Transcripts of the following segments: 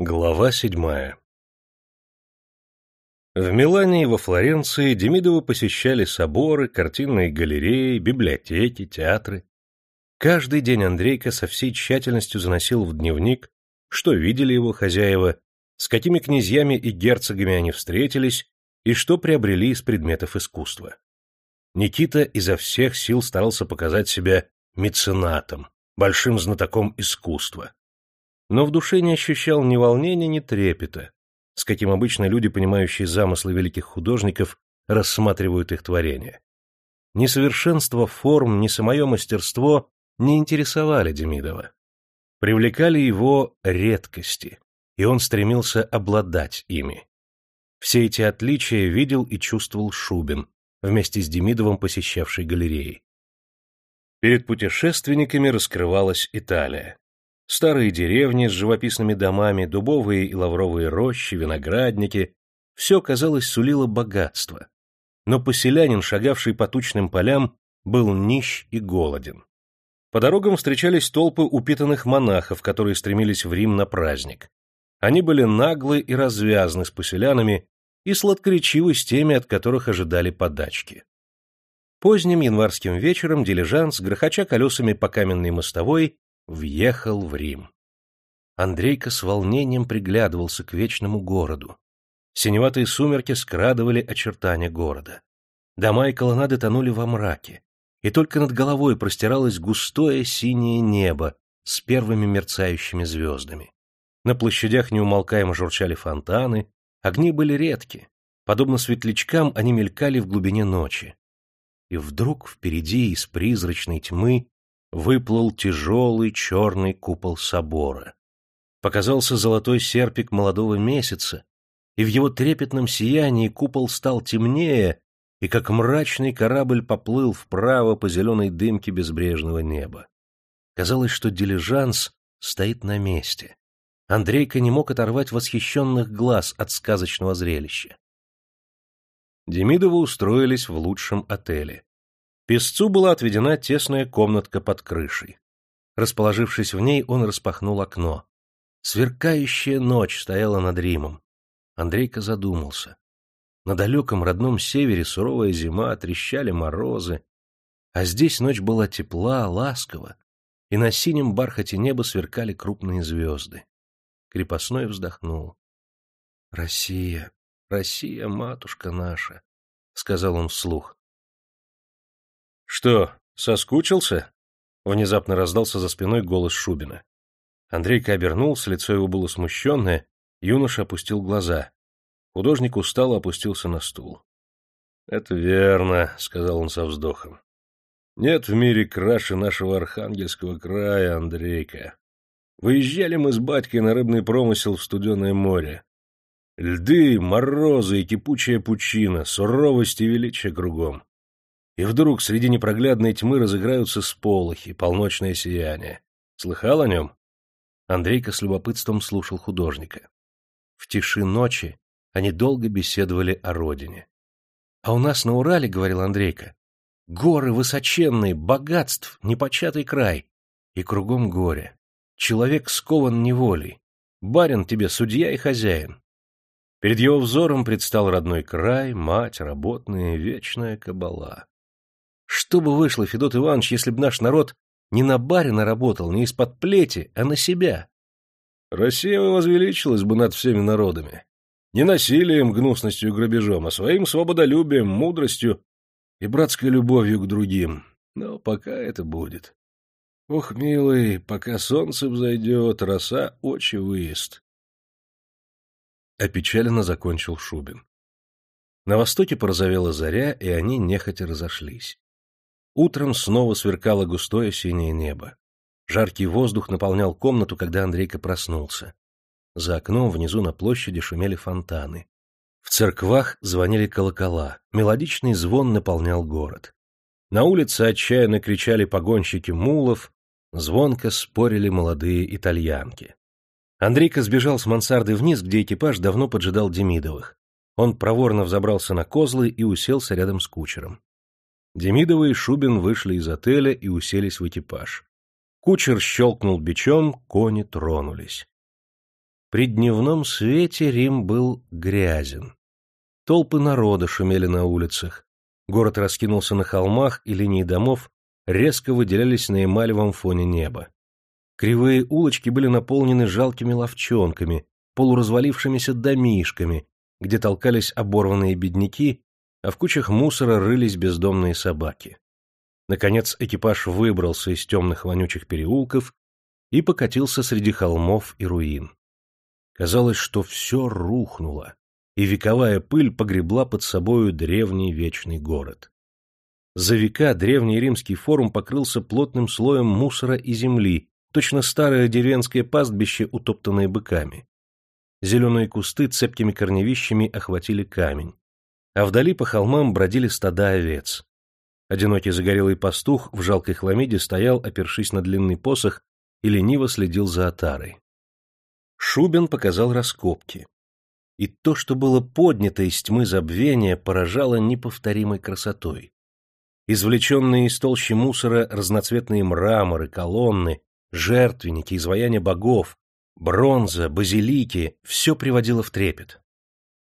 Глава седьмая В Милане и во Флоренции Демидовы посещали соборы, картинные галереи, библиотеки, театры. Каждый день Андрейка со всей тщательностью заносил в дневник, что видели его хозяева, с какими князьями и герцогами они встретились и что приобрели из предметов искусства. Никита изо всех сил старался показать себя меценатом, большим знатоком искусства но в душе не ощущал ни волнения, ни трепета, с каким обычно люди, понимающие замыслы великих художников, рассматривают их творения. Несовершенство форм, ни самое мастерство не интересовали Демидова. Привлекали его редкости, и он стремился обладать ими. Все эти отличия видел и чувствовал Шубин, вместе с Демидовым посещавший галереи. Перед путешественниками раскрывалась Италия. Старые деревни с живописными домами, дубовые и лавровые рощи, виноградники — все, казалось, сулило богатство. Но поселянин, шагавший по тучным полям, был нищ и голоден. По дорогам встречались толпы упитанных монахов, которые стремились в Рим на праздник. Они были наглы и развязны с поселянами и сладкоречивы с теми, от которых ожидали подачки. Поздним январским вечером дилижанс, грохоча колесами по каменной мостовой, въехал в Рим. Андрейка с волнением приглядывался к вечному городу. Синеватые сумерки скрадывали очертания города. Дома и колоннады тонули во мраке, и только над головой простиралось густое синее небо с первыми мерцающими звездами. На площадях неумолкаемо журчали фонтаны, огни были редки, подобно светлячкам они мелькали в глубине ночи. И вдруг впереди из призрачной тьмы выплыл тяжелый черный купол собора. Показался золотой серпик молодого месяца, и в его трепетном сиянии купол стал темнее, и как мрачный корабль поплыл вправо по зеленой дымке безбрежного неба. Казалось, что дилижанс стоит на месте. Андрейка не мог оторвать восхищенных глаз от сказочного зрелища. Демидовы устроились в лучшем отеле. Песцу была отведена тесная комнатка под крышей. Расположившись в ней, он распахнул окно. Сверкающая ночь стояла над Римом. Андрейка задумался. На далеком родном севере суровая зима, трещали морозы, а здесь ночь была тепла, ласкова, и на синем бархате неба сверкали крупные звезды. Крепостной вздохнул. — Россия, Россия, матушка наша, — сказал он вслух. «Что, соскучился?» Внезапно раздался за спиной голос Шубина. Андрейка обернулся, лицо его было смущенное, юноша опустил глаза. Художник устало опустился на стул. «Это верно», — сказал он со вздохом. «Нет в мире краше нашего Архангельского края, Андрейка. Выезжали мы с батькой на рыбный промысел в студеное море. Льды, морозы и кипучая пучина, суровость и величие кругом и вдруг среди непроглядной тьмы разыграются сполохи, полночное сияние. Слыхал о нем? Андрейка с любопытством слушал художника. В тиши ночи они долго беседовали о родине. — А у нас на Урале, — говорил Андрейка, — горы высоченные, богатств, непочатый край. И кругом горе. Человек скован неволей. Барин тебе судья и хозяин. Перед его взором предстал родной край, мать, работная, вечная кабала. Что бы вышло, Федот Иванович, если бы наш народ не на барина работал, не из-под плети, а на себя? Россия возвеличилась бы над всеми народами. Не насилием, гнусностью и грабежом, а своим свободолюбием, мудростью и братской любовью к другим. Но пока это будет. Ох, милый, пока солнце взойдет, роса очи выест. Опечаленно закончил Шубин. На востоке порозовела заря, и они нехотя разошлись. Утром снова сверкало густое синее небо. Жаркий воздух наполнял комнату, когда Андрейка проснулся. За окном внизу на площади шумели фонтаны. В церквах звонили колокола, мелодичный звон наполнял город. На улице отчаянно кричали погонщики мулов, звонко спорили молодые итальянки. Андрейка сбежал с мансарды вниз, где экипаж давно поджидал Демидовых. Он проворно взобрался на козлы и уселся рядом с кучером. Демидова и Шубин вышли из отеля и уселись в экипаж. Кучер щелкнул бичом, кони тронулись. При дневном свете Рим был грязен. Толпы народа шумели на улицах. Город раскинулся на холмах, и линии домов резко выделялись на эмалевом фоне неба. Кривые улочки были наполнены жалкими ловчонками, полуразвалившимися домишками, где толкались оборванные бедняки, а в кучах мусора рылись бездомные собаки. Наконец экипаж выбрался из темных вонючих переулков и покатился среди холмов и руин. Казалось, что все рухнуло, и вековая пыль погребла под собою древний вечный город. За века древний римский форум покрылся плотным слоем мусора и земли, точно старое деревенское пастбище, утоптанное быками. Зеленые кусты цепкими корневищами охватили камень, а вдали по холмам бродили стада овец. Одинокий загорелый пастух в жалкой хламиде стоял, опершись на длинный посох, и лениво следил за отарой. Шубин показал раскопки. И то, что было поднято из тьмы забвения, поражало неповторимой красотой. Извлеченные из толщи мусора разноцветные мраморы, колонны, жертвенники, изваяния богов, бронза, базилики — все приводило в трепет.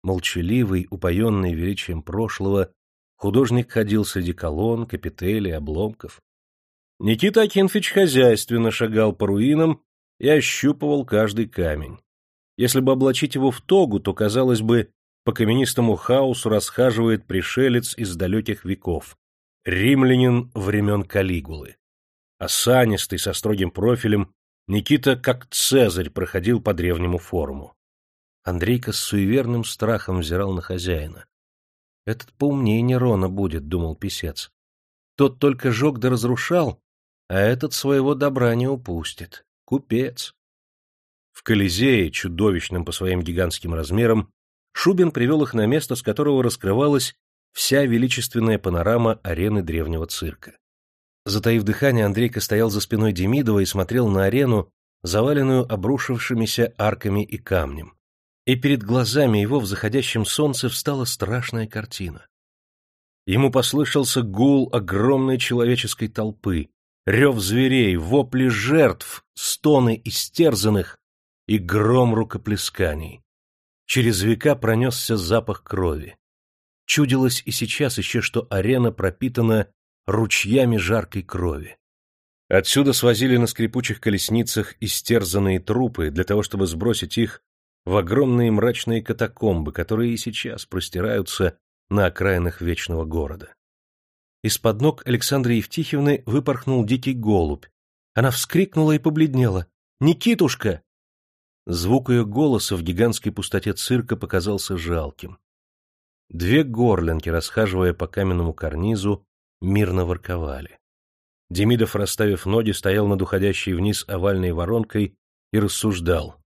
Молчаливый, упоенный величием прошлого, художник ходил среди колонн, капителей, обломков. Никита Акинфич хозяйственно шагал по руинам и ощупывал каждый камень. Если бы облачить его в тогу, то, казалось бы, по каменистому хаосу расхаживает пришелец из далеких веков, римлянин времен Калигулы. Осанистый, со строгим профилем, Никита, как Цезарь, проходил по древнему форуму. Андрейка с суеверным страхом взирал на хозяина. «Этот поумнее Нерона будет», — думал писец. «Тот только жег да разрушал, а этот своего добра не упустит. Купец». В Колизее, чудовищном по своим гигантским размерам, Шубин привел их на место, с которого раскрывалась вся величественная панорама арены древнего цирка. Затаив дыхание, Андрейка стоял за спиной Демидова и смотрел на арену, заваленную обрушившимися арками и камнем. И перед глазами его в заходящем солнце встала страшная картина. Ему послышался гул огромной человеческой толпы, рев зверей, вопли жертв, стоны истерзанных и гром рукоплесканий. Через века пронесся запах крови. Чудилось и сейчас еще, что арена пропитана ручьями жаркой крови. Отсюда свозили на скрипучих колесницах истерзанные трупы для того, чтобы сбросить их в огромные мрачные катакомбы, которые и сейчас простираются на окраинах вечного города. Из-под ног Александры Евтихевны выпорхнул дикий голубь. Она вскрикнула и побледнела. «Никитушка!» Звук ее голоса в гигантской пустоте цирка показался жалким. Две горлинки, расхаживая по каменному карнизу, мирно ворковали. Демидов, расставив ноги, стоял над уходящей вниз овальной воронкой и рассуждал.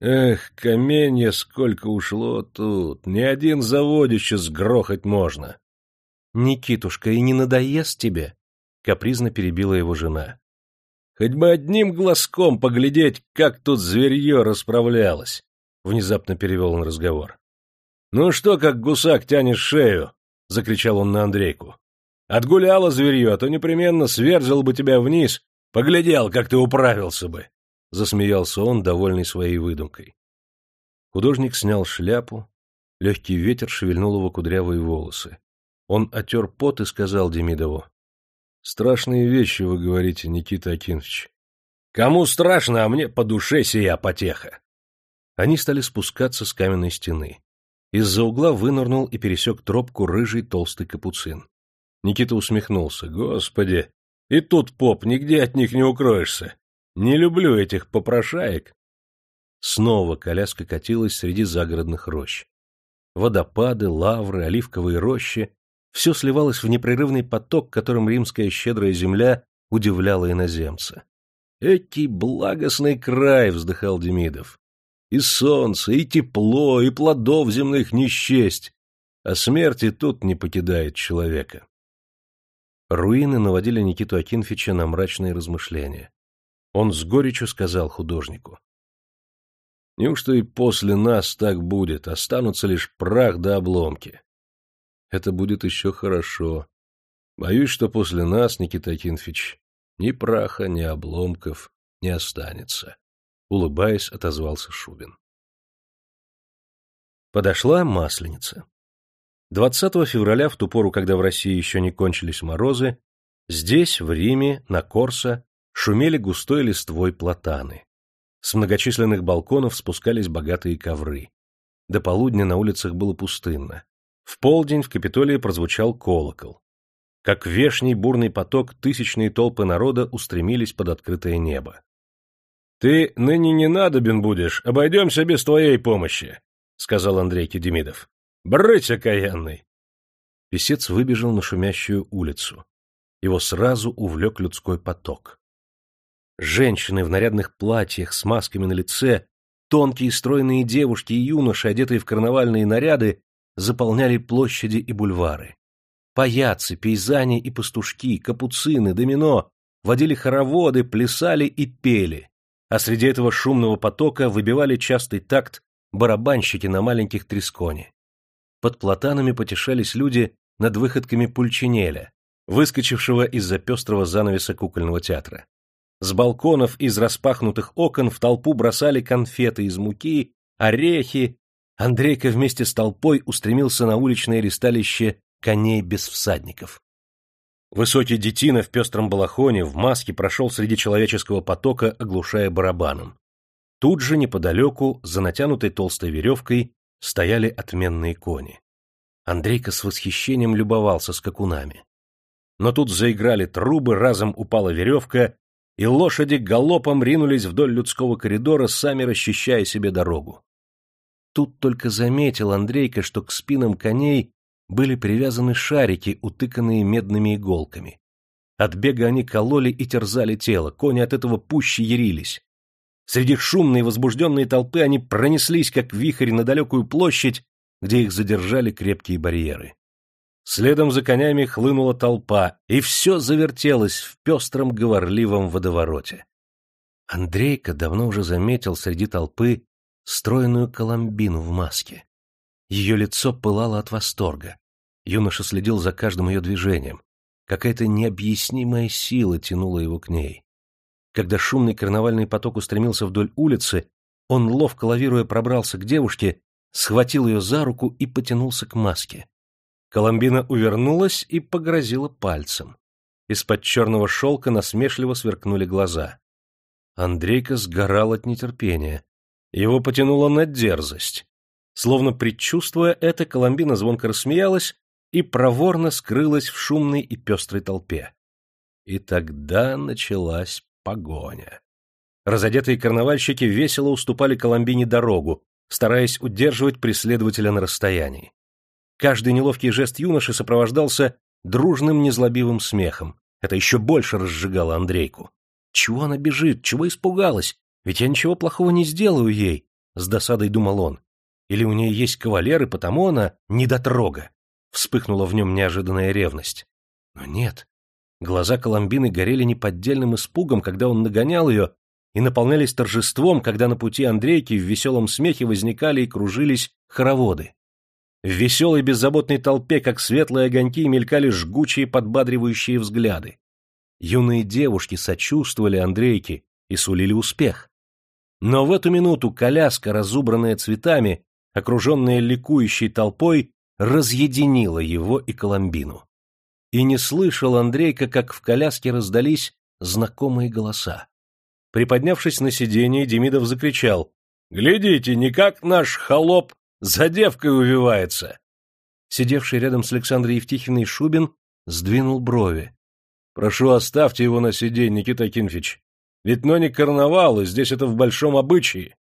«Эх, каменья сколько ушло тут! Ни один заводище сгрохать можно!» «Никитушка, и не надоест тебе?» — капризно перебила его жена. «Хоть бы одним глазком поглядеть, как тут зверье расправлялось!» — внезапно перевел он разговор. «Ну что, как гусак тянешь шею?» — закричал он на Андрейку. «Отгуляла зверье, а то непременно сверзил бы тебя вниз, поглядел, как ты управился бы!» — засмеялся он, довольный своей выдумкой. Художник снял шляпу, легкий ветер шевельнул его кудрявые волосы. Он отер пот и сказал Демидову. — Страшные вещи вы говорите, Никита Акинович. — Кому страшно, а мне по душе сия потеха. Они стали спускаться с каменной стены. Из-за угла вынырнул и пересек тропку рыжий толстый капуцин. Никита усмехнулся. — Господи! И тут, поп, нигде от них не укроешься. Не люблю этих попрошаек. Снова коляска катилась среди загородных рощ. Водопады, лавры, оливковые рощи все сливалось в непрерывный поток, которым римская щедрая земля удивляла иноземца. «Экий благостный край!» — вздыхал Демидов. «И солнце, и тепло, и плодов земных не счесть, а смерти тут не покидает человека». Руины наводили Никиту Акинфича на мрачные размышления. Он с горечью сказал художнику. «Неужто и после нас так будет, останутся лишь прах да обломки? это будет еще хорошо. Боюсь, что после нас, Никита Акинфич, ни праха, ни обломков не останется. — улыбаясь, отозвался Шубин. Подошла Масленица. 20 февраля, в ту пору, когда в России еще не кончились морозы, здесь, в Риме, на Корсо, шумели густой листвой платаны. С многочисленных балконов спускались богатые ковры. До полудня на улицах было пустынно. В полдень в Капитолии прозвучал колокол. Как вешний бурный поток, тысячные толпы народа устремились под открытое небо. — Ты ныне не надобен будешь, обойдемся без твоей помощи, — сказал Андрей Кедемидов. — Брысь, окаянный! Песец выбежал на шумящую улицу. Его сразу увлек людской поток. Женщины в нарядных платьях с масками на лице, тонкие стройные девушки и юноши, одетые в карнавальные наряды, заполняли площади и бульвары. Паяцы, пейзани и пастушки, капуцины, домино водили хороводы, плясали и пели, а среди этого шумного потока выбивали частый такт барабанщики на маленьких тресконе. Под платанами потешались люди над выходками Пульчинеля, выскочившего из-за пестрого занавеса кукольного театра. С балконов из распахнутых окон в толпу бросали конфеты из муки, орехи. Андрейка вместе с толпой устремился на уличное ристалище коней без всадников. Высокий детина в пестром балахоне, в маске прошел среди человеческого потока, оглушая барабаном. Тут же, неподалеку, за натянутой толстой веревкой, стояли отменные кони. Андрейка с восхищением любовался скакунами. Но тут заиграли трубы, разом упала веревка, и лошади галопом ринулись вдоль людского коридора, сами расчищая себе дорогу. Тут только заметил Андрейка, что к спинам коней были привязаны шарики, утыканные медными иголками. От бега они кололи и терзали тело, кони от этого пуще ярились. Среди шумной и возбужденной толпы они пронеслись, как вихрь, на далекую площадь, где их задержали крепкие барьеры. Следом за конями хлынула толпа, и все завертелось в пестром говорливом водовороте. Андрейка давно уже заметил среди толпы стройную коломбину в маске. Ее лицо пылало от восторга. Юноша следил за каждым ее движением. Какая-то необъяснимая сила тянула его к ней. Когда шумный карнавальный поток устремился вдоль улицы, он, ловко лавируя, пробрался к девушке, схватил ее за руку и потянулся к маске. Коломбина увернулась и погрозила пальцем. Из-под черного шелка насмешливо сверкнули глаза. Андрейка сгорал от нетерпения. Его потянуло на дерзость. Словно предчувствуя это, Коломбина звонко рассмеялась и проворно скрылась в шумной и пестрой толпе. И тогда началась погоня. Разодетые карнавальщики весело уступали Коломбине дорогу, стараясь удерживать преследователя на расстоянии. Каждый неловкий жест юноши сопровождался дружным незлобивым смехом. Это еще больше разжигало Андрейку. Чего она бежит? Чего испугалась? Ведь я ничего плохого не сделаю ей, — с досадой думал он. Или у нее есть кавалер, и потому она недотрога. Вспыхнула в нем неожиданная ревность. Но нет. Глаза Коломбины горели неподдельным испугом, когда он нагонял ее, и наполнялись торжеством, когда на пути Андрейки в веселом смехе возникали и кружились хороводы. В веселой беззаботной толпе, как светлые огоньки, мелькали жгучие подбадривающие взгляды. Юные девушки сочувствовали Андрейке и сулили успех. Но в эту минуту коляска, разубранная цветами, окруженная ликующей толпой, разъединила его и Коломбину. И не слышал Андрейка, как в коляске раздались знакомые голоса. Приподнявшись на сиденье, Демидов закричал «Глядите, не как наш холоп за девкой увивается. Сидевший рядом с Александрой Евтихиной Шубин сдвинул брови. — Прошу, оставьте его на сиденье, Никита Кинфич. Ведь но не карнавал, и здесь это в большом обычае.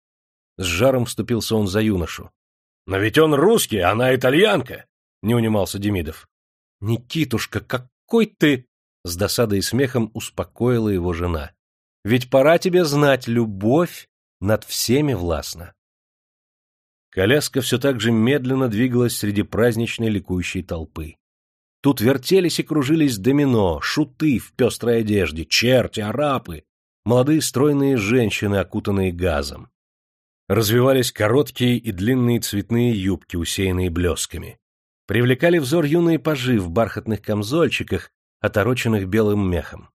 С жаром вступился он за юношу. — Но ведь он русский, а она итальянка! — не унимался Демидов. — Никитушка, какой ты! — с досадой и смехом успокоила его жена. — Ведь пора тебе знать, любовь над всеми властна. Коляска все так же медленно двигалась среди праздничной ликующей толпы. Тут вертелись и кружились домино, шуты в пестрой одежде, черти, арапы, молодые стройные женщины, окутанные газом. Развивались короткие и длинные цветные юбки, усеянные блесками. Привлекали взор юные пажи в бархатных камзольчиках, отороченных белым мехом.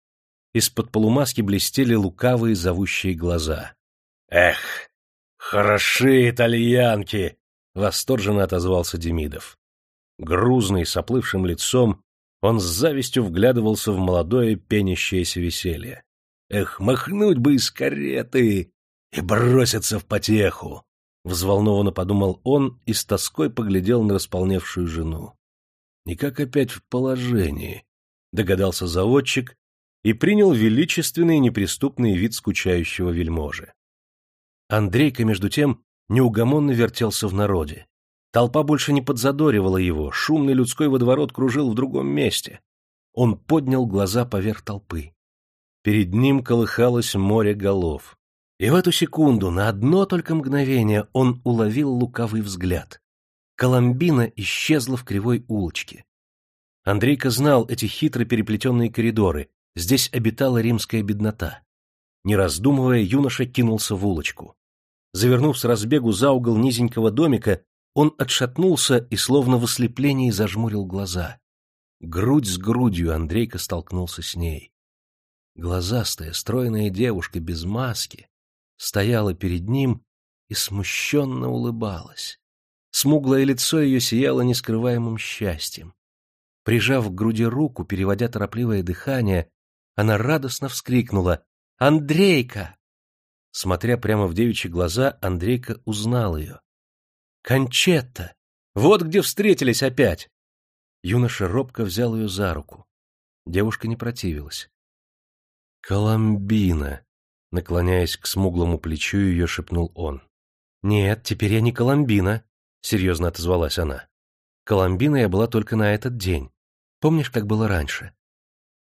Из-под полумаски блестели лукавые зовущие глаза. Эх, хороши итальянки! Восторженно отозвался Демидов. Грузный, с оплывшим лицом, он с завистью вглядывался в молодое пенящееся веселье. Эх, махнуть бы из кареты и броситься в потеху! Взволнованно подумал он и с тоской поглядел на располневшую жену. Никак опять в положении, догадался заводчик и принял величественный неприступный вид скучающего вельможи. Андрейка, между тем, неугомонно вертелся в народе. Толпа больше не подзадоривала его, шумный людской водоворот кружил в другом месте. Он поднял глаза поверх толпы. Перед ним колыхалось море голов. И в эту секунду, на одно только мгновение, он уловил лукавый взгляд. Коломбина исчезла в кривой улочке. Андрейка знал эти хитро переплетенные коридоры. Здесь обитала римская беднота. Не раздумывая, юноша кинулся в улочку. Завернув с разбегу за угол низенького домика, он отшатнулся и словно в ослеплении зажмурил глаза. Грудь с грудью Андрейка столкнулся с ней. Глазастая, стройная девушка без маски, стояла перед ним и смущенно улыбалась. Смуглое лицо ее сияло нескрываемым счастьем. Прижав к груди руку, переводя торопливое дыхание, она радостно вскрикнула «Андрейка!». Смотря прямо в девичьи глаза, Андрейка узнал ее. «Кончетта! Вот где встретились опять!» Юноша робко взял ее за руку. Девушка не противилась. «Коломбина!» Наклоняясь к смуглому плечу ее, шепнул он. «Нет, теперь я не Коломбина», — серьезно отозвалась она. «Коломбина я была только на этот день. Помнишь, как было раньше?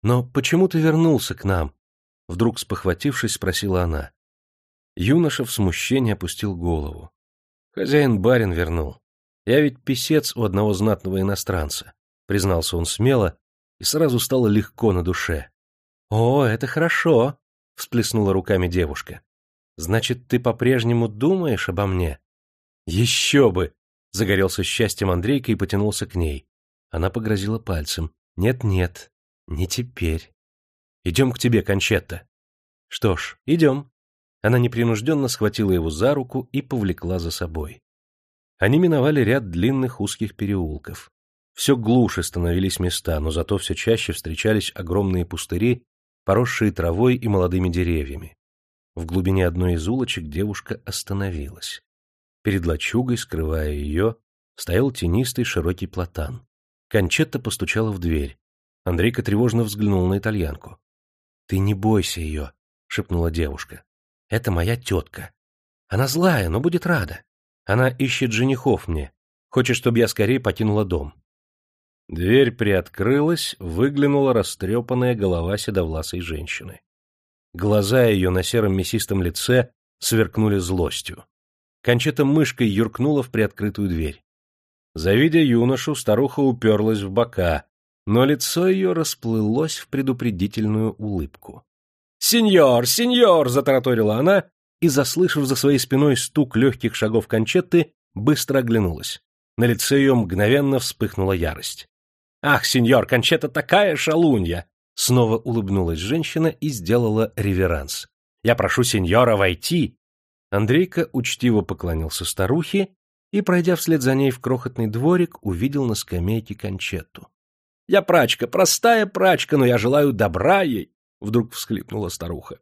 Но почему ты вернулся к нам?» Вдруг спохватившись, спросила она. Юноша в смущении опустил голову. «Хозяин-барин вернул. Я ведь писец у одного знатного иностранца», — признался он смело, и сразу стало легко на душе. «О, это хорошо!» всплеснула руками девушка. Значит, ты по-прежнему думаешь обо мне? Еще бы! Загорелся счастьем Андрейка и потянулся к ней. Она погрозила пальцем. Нет-нет, не теперь. Идем к тебе, Кончетта. Что ж, идем. Она непринужденно схватила его за руку и повлекла за собой. Они миновали ряд длинных узких переулков. Все глуше становились места, но зато все чаще встречались огромные пустыри поросшие травой и молодыми деревьями. В глубине одной из улочек девушка остановилась. Перед лачугой, скрывая ее, стоял тенистый широкий платан. Кончетта постучала в дверь. Андрейка тревожно взглянул на итальянку. — Ты не бойся ее, — шепнула девушка. — Это моя тетка. Она злая, но будет рада. Она ищет женихов мне. Хочет, чтобы я скорее покинула дом. Дверь приоткрылась, выглянула растрепанная голова седовласой женщины. Глаза ее на сером мясистом лице сверкнули злостью. Кончета мышкой юркнула в приоткрытую дверь. Завидя юношу, старуха уперлась в бока, но лицо ее расплылось в предупредительную улыбку. — Сеньор, сеньор! — затараторила она и, заслышав за своей спиной стук легких шагов Кончетты, быстро оглянулась. На лице ее мгновенно вспыхнула ярость. «Ах, сеньор, Кончета такая шалунья!» Снова улыбнулась женщина и сделала реверанс. «Я прошу сеньора войти!» Андрейка учтиво поклонился старухе и, пройдя вслед за ней в крохотный дворик, увидел на скамейке Кончетту. «Я прачка, простая прачка, но я желаю добра ей!» — вдруг всхлипнула старуха.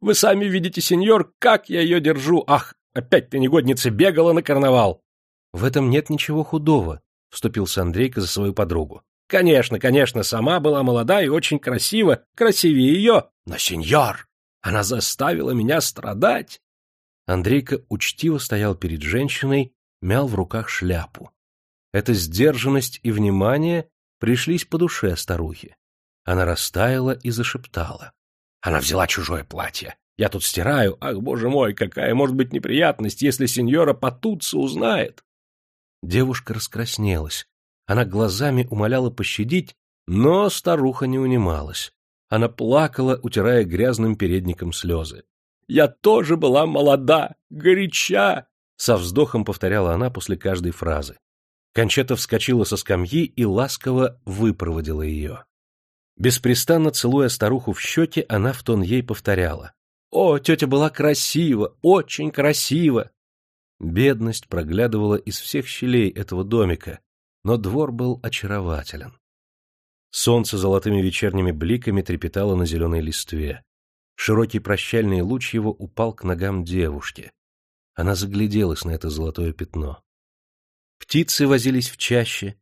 «Вы сами видите, сеньор, как я ее держу! Ах, опять ты, негодница, бегала на карнавал!» «В этом нет ничего худого», вступился Андрейка за свою подругу. Конечно, конечно, сама была молода и очень красива, красивее ее, но, сеньор, она заставила меня страдать. Андрейка учтиво стоял перед женщиной, мял в руках шляпу. Эта сдержанность и внимание пришлись по душе старухи. Она растаяла и зашептала. Она взяла чужое платье. Я тут стираю. Ах, боже мой, какая может быть неприятность, если сеньора Патуца узнает. Девушка раскраснелась. Она глазами умоляла пощадить, но старуха не унималась. Она плакала, утирая грязным передником слезы. «Я тоже была молода, горяча!» Со вздохом повторяла она после каждой фразы. Кончета вскочила со скамьи и ласково выпроводила ее. Беспрестанно целуя старуху в щеки, она в тон ей повторяла. О, тетя была красива, очень красива! Бедность проглядывала из всех щелей этого домика, но двор был очарователен. Солнце золотыми вечерними бликами трепетало на зеленой листве. Широкий прощальный луч его упал к ногам девушки. Она загляделась на это золотое пятно. Птицы возились в чаще.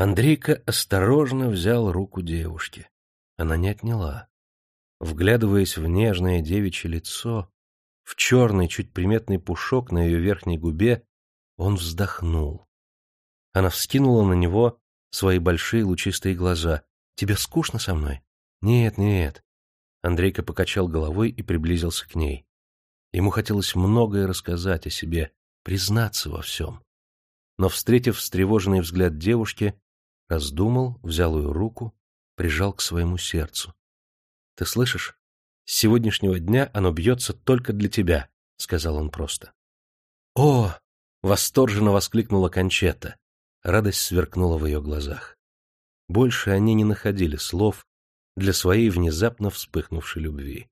Андрейка осторожно взял руку девушки. Она не отняла. Вглядываясь в нежное девичье лицо, в черный, чуть приметный пушок на ее верхней губе, он вздохнул. Она вскинула на него свои большие лучистые глаза. «Тебе скучно со мной?» «Нет, нет». Андрейка покачал головой и приблизился к ней. Ему хотелось многое рассказать о себе, признаться во всем. Но, встретив встревоженный взгляд девушки, раздумал, взял ее руку, прижал к своему сердцу. — Ты слышишь? С сегодняшнего дня оно бьется только для тебя, — сказал он просто. — О! — восторженно воскликнула Кончета. Радость сверкнула в ее глазах. Больше они не находили слов для своей внезапно вспыхнувшей любви.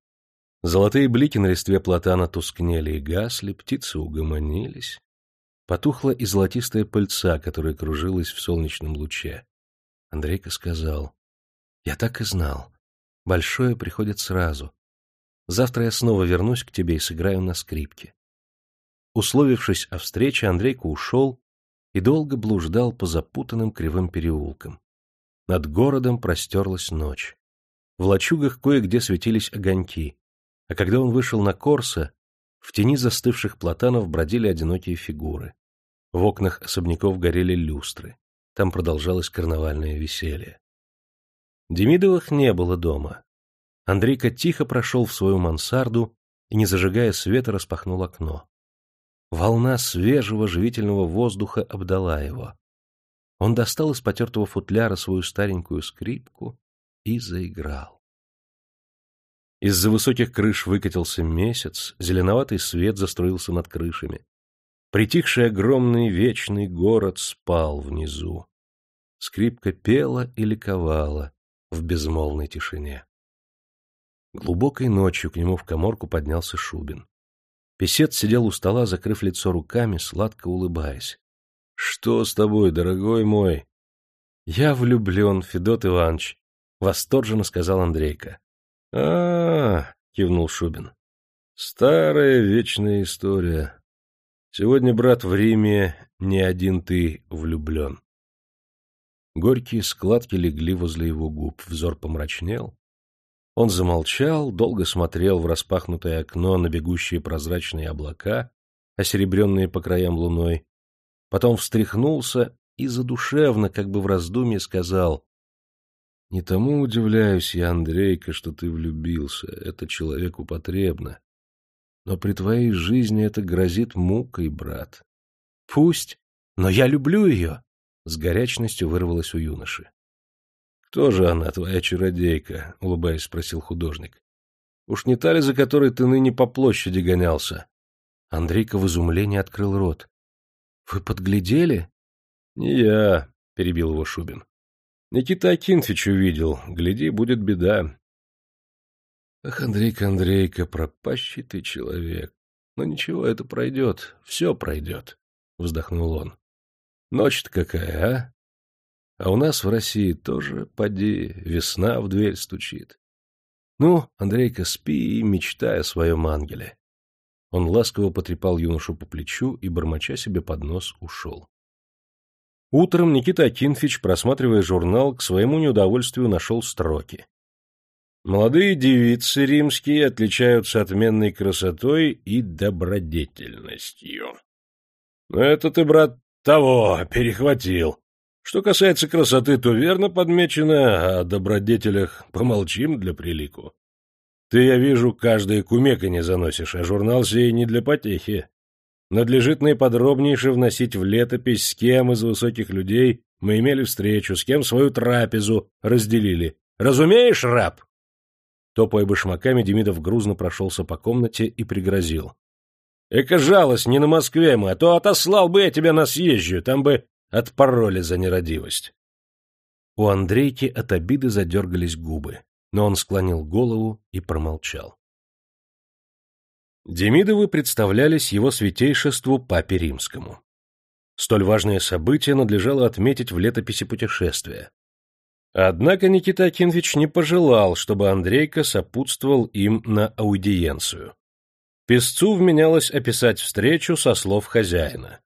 Золотые блики на листве платана тускнели и гасли, птицы угомонились. Потухла и золотистая пыльца, которая кружилась в солнечном луче. Андрейка сказал, — Я так и знал. Большое приходит сразу. Завтра я снова вернусь к тебе и сыграю на скрипке. Условившись о встрече, Андрейка ушел и долго блуждал по запутанным кривым переулкам. Над городом простерлась ночь. В лачугах кое-где светились огоньки а когда он вышел на Корса, в тени застывших платанов бродили одинокие фигуры. В окнах особняков горели люстры. Там продолжалось карнавальное веселье. Демидовых не было дома. Андрейка тихо прошел в свою мансарду и, не зажигая света, распахнул окно. Волна свежего живительного воздуха обдала его. Он достал из потертого футляра свою старенькую скрипку и заиграл. Из-за высоких крыш выкатился месяц, зеленоватый свет заструился над крышами. Притихший огромный вечный город спал внизу. Скрипка пела и ликовала в безмолвной тишине. Глубокой ночью к нему в коморку поднялся Шубин. Песец сидел у стола, закрыв лицо руками, сладко улыбаясь. — Что с тобой, дорогой мой? — Я влюблен, Федот Иванович, — восторженно сказал Андрейка. А, кивнул Шубин. Старая вечная история. Сегодня, брат, в Риме не один ты влюблен. Горькие складки легли возле его губ, взор помрачнел. Он замолчал, долго смотрел в распахнутое окно на бегущие прозрачные облака, осеребренные по краям луной, потом встряхнулся и задушевно, как бы в раздумье, сказал не тому удивляюсь я, Андрейка, что ты влюбился. Это человеку потребно. Но при твоей жизни это грозит мукой, брат. Пусть, но я люблю ее, — с горячностью вырвалось у юноши. — Кто же она, твоя чародейка? — улыбаясь, спросил художник. — Уж не та ли, за которой ты ныне по площади гонялся? Андрейка в изумлении открыл рот. — Вы подглядели? — Не я, — перебил его Шубин. Никита Акинфич увидел. Гляди, будет беда. Ах, Андрейка, Андрейка, пропащий ты человек. Но ничего, это пройдет, все пройдет, — вздохнул он. Ночь-то какая, а? А у нас в России тоже, поди, весна в дверь стучит. Ну, Андрейка, спи и мечтай о своем ангеле. Он ласково потрепал юношу по плечу и, бормоча себе под нос, ушел. Утром Никита Акинфич, просматривая журнал, к своему неудовольствию нашел строки. Молодые девицы римские отличаются отменной красотой и добродетельностью. Но это ты, брат, того, перехватил. Что касается красоты, то верно подмечено, а о добродетелях помолчим для прилику. Ты, я вижу, каждое кумека не заносишь, а журнал сей не для потехи надлежит наиподробнейше вносить в летопись, с кем из высоких людей мы имели встречу, с кем свою трапезу разделили. Разумеешь, раб? Топая башмаками, Демидов грузно прошелся по комнате и пригрозил. — Эка жалость, не на Москве мы, а то отослал бы я тебя на съезжую, там бы отпороли за нерадивость. У Андрейки от обиды задергались губы, но он склонил голову и промолчал. Демидовы представлялись его святейшеству Папе Римскому. Столь важное событие надлежало отметить в летописи путешествия. Однако Никита Акинфич не пожелал, чтобы Андрейка сопутствовал им на аудиенцию. Песцу вменялось описать встречу со слов хозяина.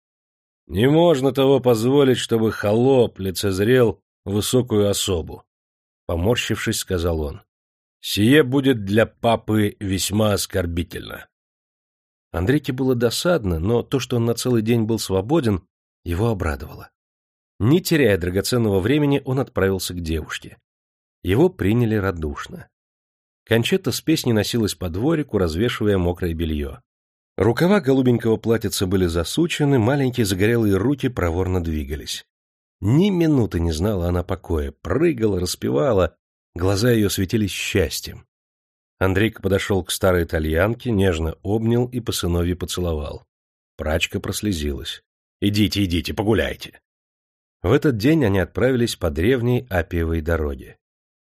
Не можно того позволить, чтобы холоп лицезрел высокую особу. Поморщившись, сказал он. Сие будет для папы весьма оскорбительно. Андрейке было досадно, но то, что он на целый день был свободен, его обрадовало. Не теряя драгоценного времени, он отправился к девушке. Его приняли радушно. Кончета с песней носилась по дворику, развешивая мокрое белье. Рукава голубенького платьица были засучены, маленькие загорелые руки проворно двигались. Ни минуты не знала она покоя, прыгала, распевала, глаза ее светились счастьем. Андрейка подошел к старой итальянке, нежно обнял и по сыновье поцеловал. Прачка прослезилась. «Идите, идите, погуляйте!» В этот день они отправились по древней Апиевой дороге.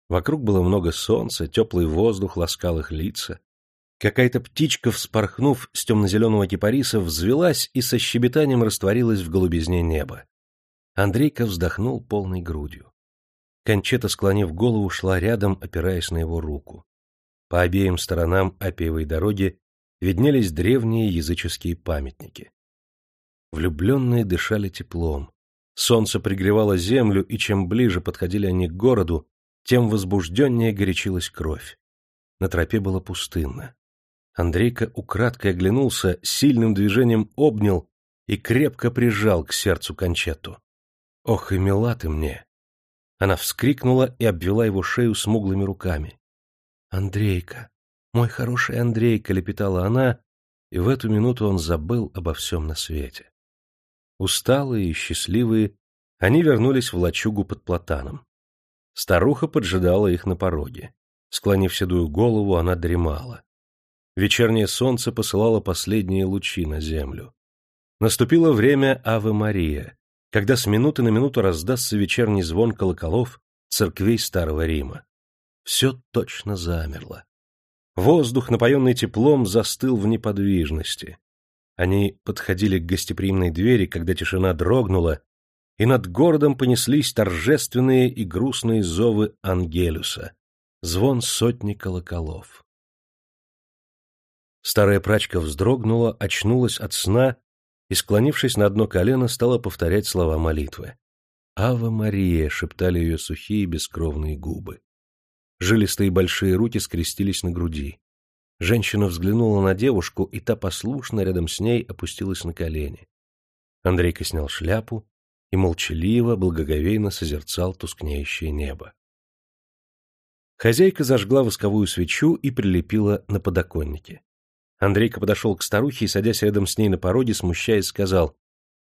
Вокруг было много солнца, теплый воздух ласкал их лица. Какая-то птичка, вспорхнув с темно-зеленого кипариса, взвелась и со щебетанием растворилась в голубизне неба. Андрейка вздохнул полной грудью. Кончета, склонив голову, шла рядом, опираясь на его руку. По обеим сторонам Апиевой дороги виднелись древние языческие памятники. Влюбленные дышали теплом. Солнце пригревало землю, и чем ближе подходили они к городу, тем возбужденнее горячилась кровь. На тропе было пустынно. Андрейка украдкой оглянулся, сильным движением обнял и крепко прижал к сердцу кончету. «Ох, и мила ты мне!» Она вскрикнула и обвела его шею смуглыми руками. «Андрейка, мой хороший Андрейка!» — лепетала она, и в эту минуту он забыл обо всем на свете. Усталые и счастливые, они вернулись в лачугу под платаном. Старуха поджидала их на пороге. Склонив седую голову, она дремала. Вечернее солнце посылало последние лучи на землю. Наступило время Авы Мария, когда с минуты на минуту раздастся вечерний звон колоколов церквей Старого Рима. Все точно замерло. Воздух, напоенный теплом, застыл в неподвижности. Они подходили к гостеприимной двери, когда тишина дрогнула, и над городом понеслись торжественные и грустные зовы Ангелюса, звон сотни колоколов. Старая прачка вздрогнула, очнулась от сна и, склонившись на одно колено, стала повторять слова молитвы. «Ава Мария!» — шептали ее сухие бескровные губы. Жилистые большие руки скрестились на груди. Женщина взглянула на девушку, и та послушно рядом с ней опустилась на колени. Андрейка снял шляпу и молчаливо, благоговейно созерцал тускнеющее небо. Хозяйка зажгла восковую свечу и прилепила на подоконнике. Андрейка подошел к старухе и, садясь рядом с ней на пороге, смущаясь, сказал,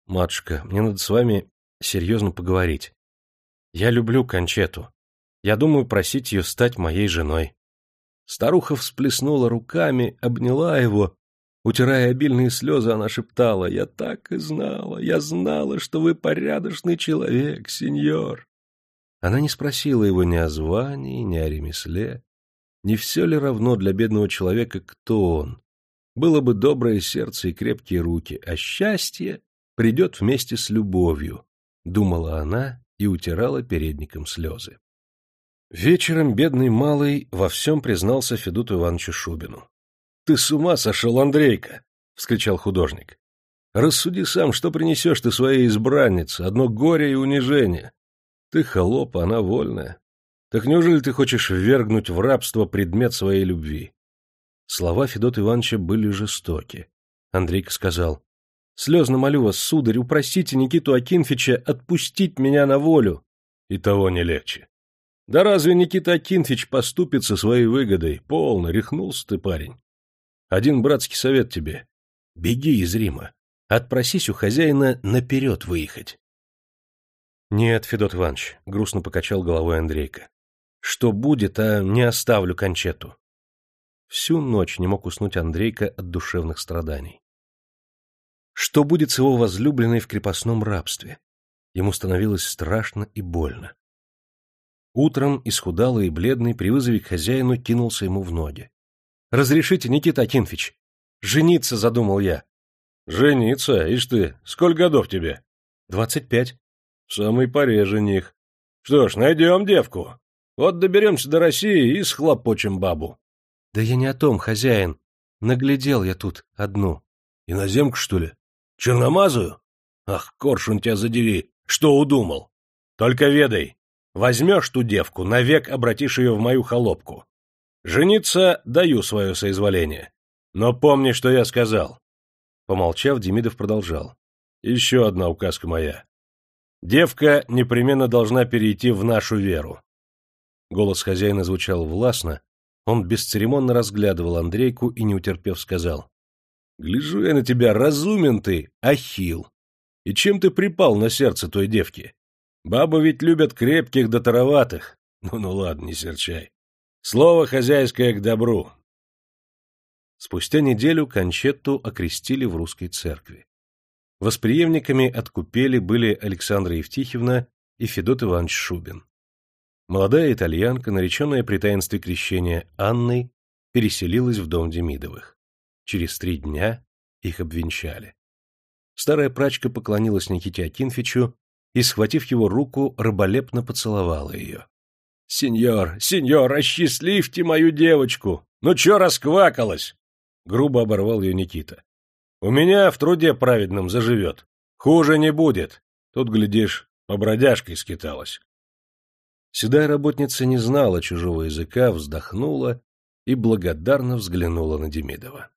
«Матушка, мне надо с вами серьезно поговорить. Я люблю Кончету. Я думаю просить ее стать моей женой». Старуха всплеснула руками, обняла его. Утирая обильные слезы, она шептала, «Я так и знала, я знала, что вы порядочный человек, сеньор». Она не спросила его ни о звании, ни о ремесле. Не все ли равно для бедного человека, кто он? Было бы доброе сердце и крепкие руки, а счастье придет вместе с любовью, — думала она и утирала передником слезы. Вечером бедный малый во всем признался Федоту Ивановичу Шубину. — Ты с ума сошел, Андрейка! — вскричал художник. — Рассуди сам, что принесешь ты своей избраннице, одно горе и унижение. Ты холоп, а она вольная. Так неужели ты хочешь ввергнуть в рабство предмет своей любви? Слова Федота Ивановича были жестоки. Андрейка сказал, — Слезно молю вас, сударь, упросите Никиту Акинфича отпустить меня на волю. И того не легче. Да разве Никита Акинфич поступит со своей выгодой? Полно, рехнулся ты, парень. Один братский совет тебе. Беги из Рима. Отпросись у хозяина наперед выехать. Нет, Федот Иванович, — грустно покачал головой Андрейка. Что будет, а не оставлю кончету. Всю ночь не мог уснуть Андрейка от душевных страданий. Что будет с его возлюбленной в крепостном рабстве? Ему становилось страшно и больно. Утром, исхудалый и бледный, при вызове к хозяину кинулся ему в ноги. — Разрешите, Никита Акинфич! Жениться задумал я. Жениться? Ишь ты, сколько годов тебе? Двадцать пять. В самой поре жених. Что ж, найдем девку. Вот доберемся до России и схлопочем бабу. Да я не о том, хозяин. Наглядел я тут одну. Иноземку, что ли? Черномазую? Ах, коршун тебя задери, что удумал? Только ведай, возьмешь ту девку, навек обратишь ее в мою холопку. Жениться даю свое соизволение. Но помни, что я сказал. Помолчав, Демидов продолжал. Еще одна указка моя. Девка непременно должна перейти в нашу веру. Голос хозяина звучал властно, он бесцеремонно разглядывал Андрейку и, не утерпев, сказал. — Гляжу я на тебя, разумен ты, ахил. И чем ты припал на сердце той девки? Бабы ведь любят крепких да тароватых. Ну-ну ладно, не серчай. Слово хозяйское к добру. Спустя неделю Кончетту окрестили в русской церкви. Восприемниками от купели были Александра Евтихевна и Федот Иванович Шубин. Молодая итальянка, нареченная при таинстве крещения Анной, переселилась в дом Демидовых. Через три дня их обвенчали. Старая прачка поклонилась Никите Акинфичу и, схватив его руку, раболепно поцеловала ее. — Сеньор, сеньор, осчастливьте мою девочку! Ну чё расквакалась? — грубо оборвал ее Никита. — У меня в труде праведном заживет. Хуже не будет. Тут, глядишь, по бродяжке скиталась. Седая работница не знала чужого языка, вздохнула и благодарно взглянула на Демидова.